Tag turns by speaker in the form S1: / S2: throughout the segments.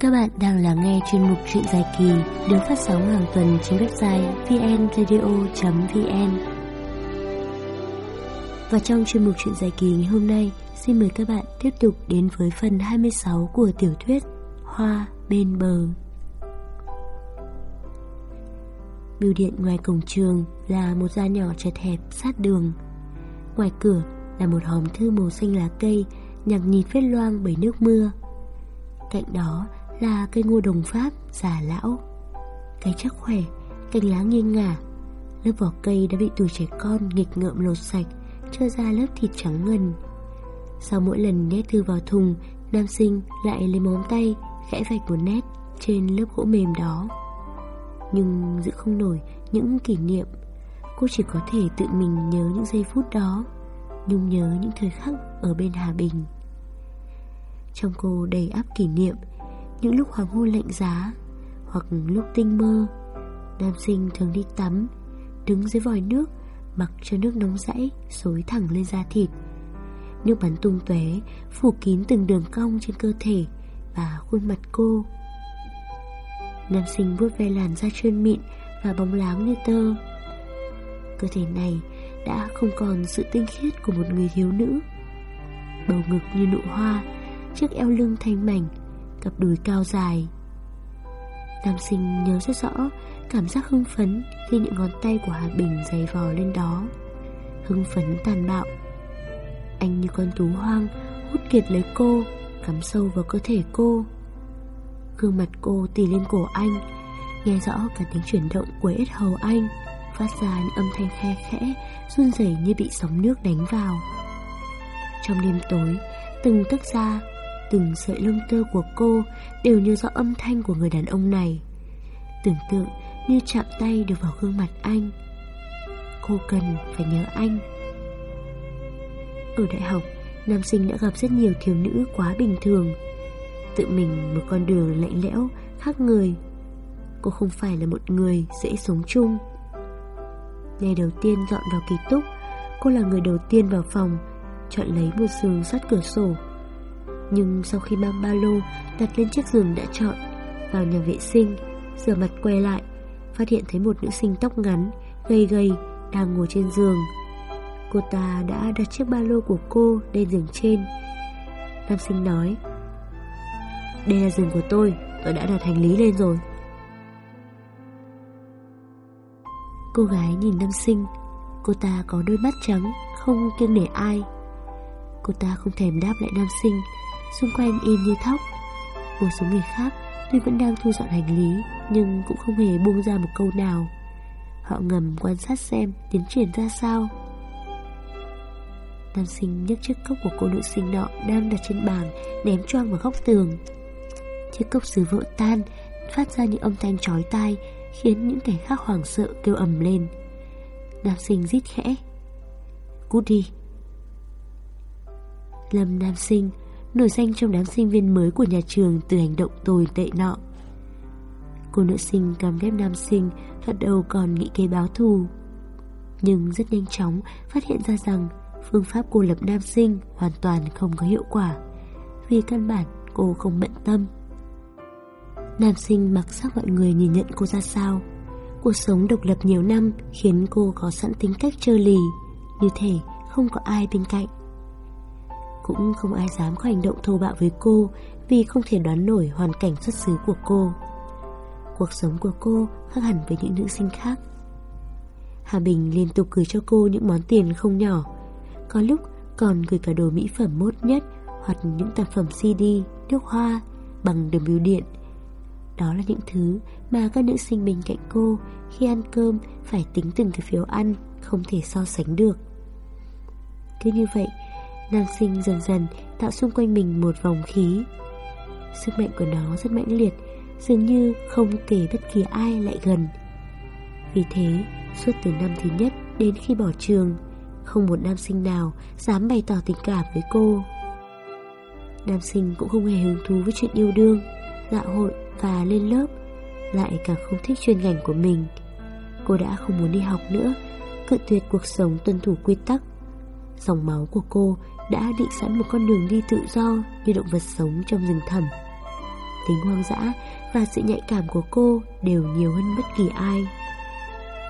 S1: Các bạn đang lắng nghe chuyên mục Chuyện dài kỳ được phát sóng hàng tuần trên website vnradio.vn Và trong chuyên mục Chuyện dài kỳ ngày hôm nay, xin mời các bạn tiếp tục đến với phần 26 của tiểu thuyết Hoa bên bờ. Bưu điện ngoài cổng trường là một gia nhỏ chật hẹp sát đường. Ngoài cửa là một hòm thư màu xanh lá cây nhằng nhịp vết loang bởi nước mưa. Cạnh đó là cây ngô đồng pháp già lão. Cây chắc khỏe, cành lá nghiêng ngả. Lớp vỏ cây đã bị tuổi trẻ con nghịch ngợm lột sạch, cho ra lớp thịt trắng ngần. Sau mỗi lần nhét thư vào thùng, nam sinh lại lấy móng tay khẽ vạch một nét trên lớp gỗ mềm đó. Nhưng giữ không nổi những kỷ niệm, cô chỉ có thể tự mình nhớ những giây phút đó, nhung nhớ những thời khắc ở bên Hà Bình. Trong cô đầy áp kỷ niệm, những lúc hoàng hôn lạnh giá hoặc lúc tinh mơ, nam sinh thường đi tắm, đứng dưới vòi nước, mặc cho nước nóng rãy xối thẳng lên da thịt. Nước bắn tung tóe phủ kín từng đường cong trên cơ thể và khuôn mặt cô. Nam sinh vuốt ve làn da trơn mịn và bóng láng như tơ. Cơ thể này đã không còn sự tinh khiết của một người thiếu nữ. Bầu ngực như nụ hoa, chiếc eo lưng thanh mảnh, cặp đùi cao dài. Nam sinh nhớ rất rõ cảm giác hưng phấn khi những ngón tay của Hà Bình giày vò lên đó. Hưng phấn tàn bạo. Anh như con thú hoang hút kiệt lấy cô, cắm sâu vào cơ thể cô. Gương mặt cô tì lên cổ anh, nghe rõ cả tiếng chuyển động của ít hầu anh, phát ra những âm thanh khe khẽ, run rẩy như bị sóng nước đánh vào. Trong đêm tối, từng tức ra Từng sợi lông tơ của cô đều như rõ âm thanh của người đàn ông này. Tưởng tượng như chạm tay được vào gương mặt anh Cô cần phải nhớ anh. Ở đại học, nam sinh đã gặp rất nhiều thiếu nữ quá bình thường. Tự mình một con đường lạnh lẽo, khác người. Cô không phải là một người dễ sống chung. Ngày đầu tiên dọn vào ký túc Cô là người đầu tiên vào phòng Chọn lấy một giường sát cửa sổ nhưng sau khi mang ba lô đặt lên chiếc giường đã chọn, Vào nhà vệ sinh, Rửa mặt quay lại, Phát hiện thấy một nữ sinh tóc ngắn, Gầy gầy, đang ngồi trên giường. Cô ta đã đặt chiếc ba lô của cô lên giường trên. Nam sinh nói, Đây là giường của tôi Tôi đã đặt hành lý lên rồi. Cô gái nhìn nam sinh, Cô ta có đôi mắt trắng, Không kiêng nể ai. Cô ta không thèm đáp lại nam sinh Xung quanh im như thóc Một số người khác tuy vẫn đang thu dọn hành lý Nhưng cũng không hề buông ra một câu nào Họ ngầm quan sát xem tiến triển ra sao Nam sinh nhấc chiếc cốc của cô nữ sinh nọ đang đặt trên bàn ném choang vào góc tường. Chiếc cốc sứ vỡ tan, phát ra những âm thanh chói tai khiến những kẻ khác hoảng sợ kêu ầm lên. Nam sinh rít khẽ. Cút đi. Lâm Nam sinh nổi danh trong đám sinh viên mới của nhà trường từ hành động tồi tệ nọ. Cô nữ sinh cam ghép nam sinh thật đầu còn nghĩ kế báo thù. Nhưng rất nhanh chóng phát hiện ra rằng phương pháp cô lập nam sinh hoàn toàn không có hiệu quả vì căn bản cô không bận tâm. Nam sinh mặc sắc mọi người nhìn nhận cô ra sao. Cuộc sống độc lập nhiều năm khiến cô có sẵn tính cách trơ lì, như thể không có ai bên cạnh. Cũng không ai dám có hành động thô bạo với cô Vì không thể đoán nổi hoàn cảnh xuất xứ của cô. Cuộc sống của cô khác hẳn với những nữ sinh khác. Hà Bình liên tục gửi cho cô những món tiền không nhỏ. Có lúc còn gửi cả đồ mỹ phẩm mốt nhất Hoặc những tác phẩm CD, nước hoa bằng đường bưu điện. Đó là những thứ mà các nữ sinh bên cạnh cô Khi ăn cơm phải tính từng cái phiếu ăn Không thể so sánh được. Cứ như vậy Nam sinh dần dần tạo xung quanh mình một vòng khí. Sức mạnh của nó rất mãnh liệt, Dường như không kể bất kỳ ai lại gần. Vì thế, suốt từ năm thứ nhất đến khi bỏ trường, Không một nam sinh nào dám bày tỏ tình cảm với cô. Nam sinh cũng không hề hứng thú với chuyện yêu đương dạ hội và lên lớp, Lại càng không thích chuyên ngành của mình. Cô đã không muốn đi học nữa, Cự tuyệt cuộc sống tuân thủ quy tắc. Dòng máu của cô đã định sẵn một con đường đi tự do như động vật sống trong rừng thẳm. tính hoang dã và sự nhạy cảm của cô đều nhiều hơn bất kỳ ai.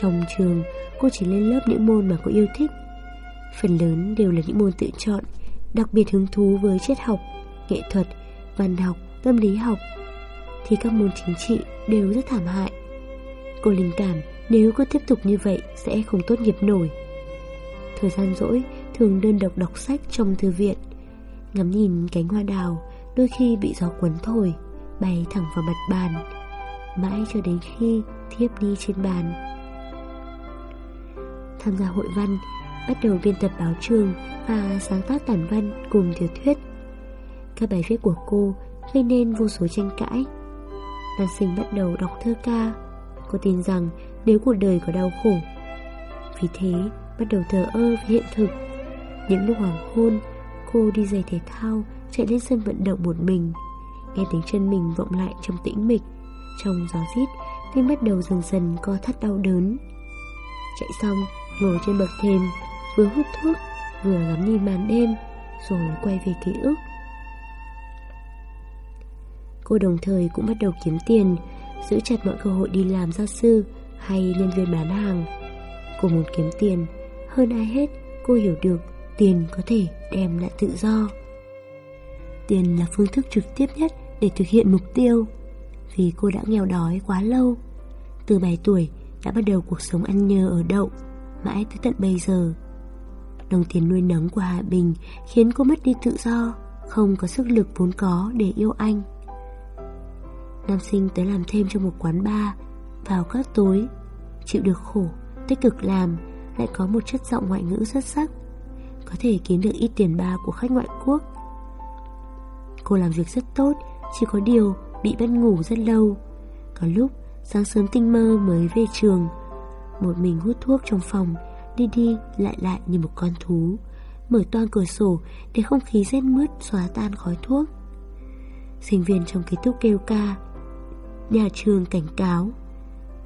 S1: Trong trường, cô chỉ lên lớp những môn mà cô yêu thích. Phần lớn đều là những môn tự chọn, đặc biệt hứng thú với triết học, nghệ thuật, văn học, tâm lý học. Thì các môn chính trị đều rất thảm hại. Cô linh cảm nếu cứ tiếp tục như vậy sẽ không tốt nghiệp nổi. Thời gian rỗi thường đơn độc đọc sách trong thư viện, ngắm nhìn cánh hoa đào, đôi khi bị gió cuốn thổi, bay thẳng vào mặt bàn, mãi cho đến khi thiếp đi trên bàn. Tham gia hội văn, bắt đầu biên tập báo trường và sáng tác tản văn cùng tiểu thuyết. Các bài viết của cô gây nên vô số tranh cãi. Đàn sinh bắt đầu đọc thơ ca. Cô tin rằng nếu cuộc đời có đau khổ, vì thế bắt đầu thờ ơ với hiện thực. Những lúc hoàng hôn, cô đi giày thể thao, chạy lên sân vận động một mình. Nghe tiếng chân mình vọng lại trong tĩnh mịch, trong gió rít, Tim bắt đầu dần dần co thắt đau đớn. Chạy xong, ngồi trên bậc thềm, vừa hút thuốc, vừa ngắm nhìn màn đêm, rồi quay về ký ức. Cô đồng thời cũng bắt đầu kiếm tiền, giữ chặt mọi cơ hội đi làm gia sư hay nhân viên bán hàng. Cô muốn kiếm tiền, hơn ai hết cô hiểu được tiền có thể đem lại tự do. Tiền là phương thức trực tiếp nhất để thực hiện mục tiêu, vì cô đã nghèo đói quá lâu. Từ 7 tuổi đã bắt đầu cuộc sống ăn nhờ ở đậu, mãi tới tận bây giờ. Đồng tiền nuôi nấng của Hạ Bình khiến cô mất đi tự do, không có sức lực vốn có để yêu anh. Nam sinh tới làm thêm trong một quán bar vào các tối, chịu được khổ, tích cực làm, lại có một chất giọng ngoại ngữ xuất sắc, có thể kiếm được ít tiền ba của khách ngoại quốc. Cô làm việc rất tốt, chỉ có điều bị bắt ngủ rất lâu. Có lúc sáng sớm tinh mơ mới về trường, một mình hút thuốc trong phòng, đi đi lại lại như một con thú, mở toang cửa sổ để không khí rét mướt xóa tan khói thuốc. Sinh viên trong ký túc kêu ca, nhà trường cảnh cáo,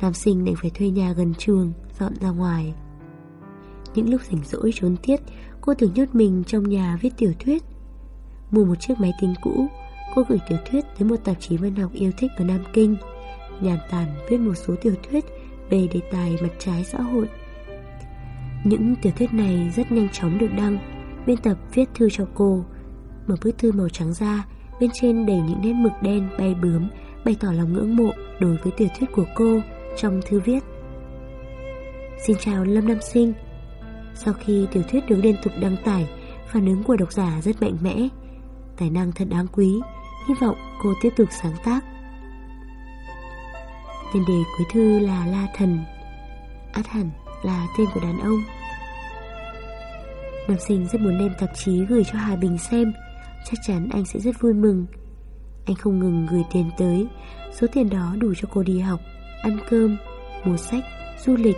S1: nam sinh đành phải thuê nhà gần trường, dọn ra ngoài. Những lúc rảnh rỗi trốn tiết, cô thường nhốt mình trong nhà viết tiểu thuyết. Mua một chiếc máy tính cũ, cô gửi tiểu thuyết tới một tạp chí văn học yêu thích ở Nam Kinh. Nhàn tản viết một số tiểu thuyết về đề tài mặt trái xã hội. Những tiểu thuyết này rất nhanh chóng được đăng, biên tập viết thư cho cô. Mở bức thư màu trắng ra, bên trên đầy những nét mực đen bay bướm, bày tỏ lòng ngưỡng mộ đối với tiểu thuyết của cô trong thư viết. Xin chào Lâm Nam Sinh, sau khi tiểu thuyết được liên tục đăng tải, phản ứng của độc giả rất mạnh mẽ. Tài năng thật đáng quý, hy vọng cô tiếp tục sáng tác. Tên đề cuối thư là La Thần, át hẳn là tên của đàn ông. Nam sinh rất muốn đem tạp chí gửi cho Hà Bình xem, chắc chắn anh sẽ rất vui mừng. Anh không ngừng gửi tiền tới, số tiền đó đủ cho cô đi học, ăn cơm, mua sách, du lịch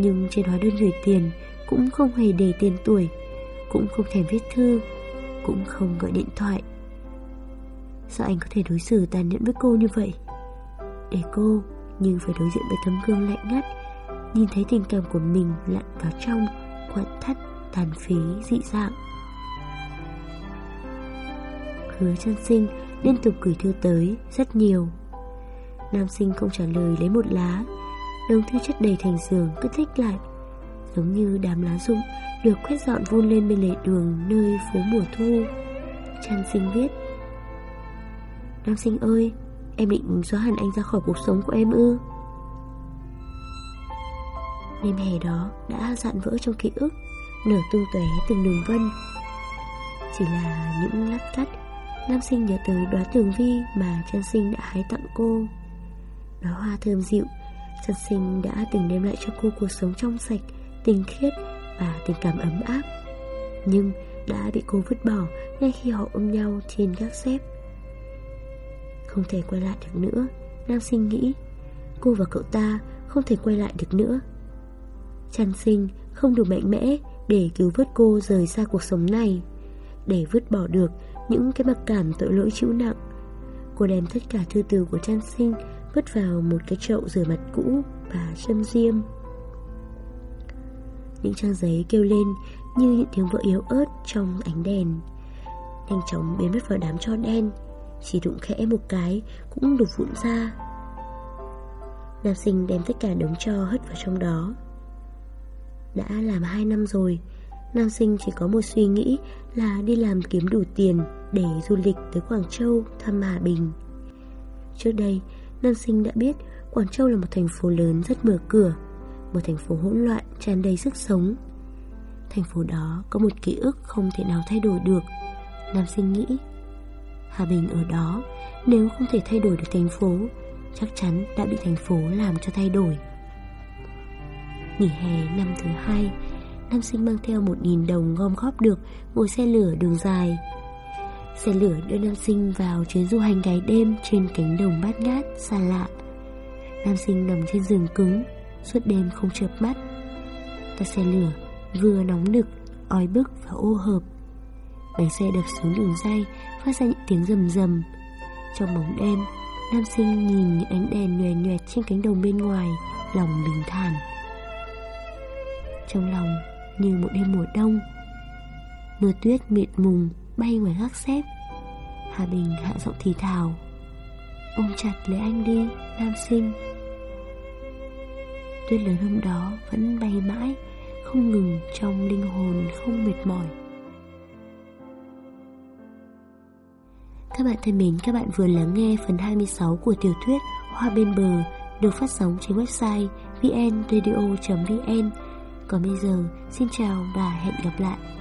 S1: nhưng trên hóa đơn gửi tiền Cũng không hề để tiền tuổi Cũng không thèm viết thư Cũng không gọi điện thoại. Sao anh có thể đối xử tàn nhẫn với cô như vậy? Để cô như phải đối diện với tấm gương lạnh ngắt Nhìn thấy tình cảm của mình lặn vào trong Quặn thắt, tàn phí, dị dạng. Hứa chân sinh liên tục gửi thư tới rất nhiều. Nam sinh không trả lời lấy một lá đồng thư chất đầy thành giường, cứ thích lại. Giống như đám lá rụng Được quét dọn vun lên bên lề đường Nơi phố mùa thu. Trăn sinh viết, Nam sinh ơi, Em định xóa hẳn anh ra khỏi cuộc sống của em ư? Đêm hè đó đã dạn vỡ trong ký ức, Nở tung tóe từng đường vân. Chỉ là những lát cắt, Nam sinh nhớ tới đóa tường vi Mà chân sinh đã hái tặng cô. Đóa hoa thơm dịu Chân sinh đã từng đem lại cho cô cuộc sống trong sạch, tinh khiết và tình cảm ấm áp. Nhưng đã bị cô vứt bỏ ngay khi họ ôm nhau trên gác xếp. Không thể quay lại được nữa, Nam sinh nghĩ. Cô và cậu ta không thể quay lại được nữa. Chăn sinh không đủ mạnh mẽ để cứu vớt cô rời xa cuộc sống này, để vứt bỏ được những cái mặc cảm tội lỗi chịu nặng. Cô đem tất cả thư từ của Trăn sinh vứt vào một cái chậu rửa mặt cũ và châm diêm. Những trang giấy kêu lên như những tiếng vỡ yếu ớt trong ánh đèn, nhanh chóng biến mất vào đám tro đen, Chỉ đụng khẽ một cái Cũng đục vụn ra Nam sinh đem tất cả đống cho hất vào trong đó Đã làm hai năm rồi Nam sinh chỉ có một suy nghĩ là đi làm kiếm đủ tiền để du lịch tới Quảng Châu thăm Hà Bình. Trước đây, Nam sinh đã biết Quảng Châu là một thành phố lớn rất mở cửa, một thành phố hỗn loạn tràn đầy sức sống. Thành phố đó có một ký ức không thể nào thay đổi được. Nam sinh nghĩ, Hà Bình ở đó, nếu không thể thay đổi được thành phố, chắc chắn đã bị thành phố làm cho thay đổi. Nghỉ hè năm thứ hai, nam sinh mang theo một nghìn đồng gom góp được ngồi xe lửa đường dài. Xe lửa đưa nam sinh vào chuyến du hành ngày đêm trên cánh đồng bát ngát, xa lạ. Nam sinh nằm trên giường cứng, suốt đêm không chợp mắt. Ta xe lửa vừa nóng nực, ói bức và ô hợp. Bánh xe đập xuống đường dây, phát ra những tiếng rầm rầm. Trong bóng đêm, nam sinh nhìn những ánh đèn nhòe nhòe trên cánh đồng bên ngoài, lòng bình thản. Trong lòng như một đêm mùa đông Mưa tuyết mịt mùng bay ngoài gác xếp. Hà Bình hạ giọng thì thào Ôm chặt lấy anh đi, nam sinh. Tuyết lớn hôm đó vẫn bay mãi Không ngừng trong linh hồn không mệt mỏi. Các bạn thân mến, các bạn vừa lắng nghe phần 26 của tiểu thuyết Hoa bên bờ được phát sóng trên website vnradio.vn còn bây giờ, xin chào và hẹn gặp lại.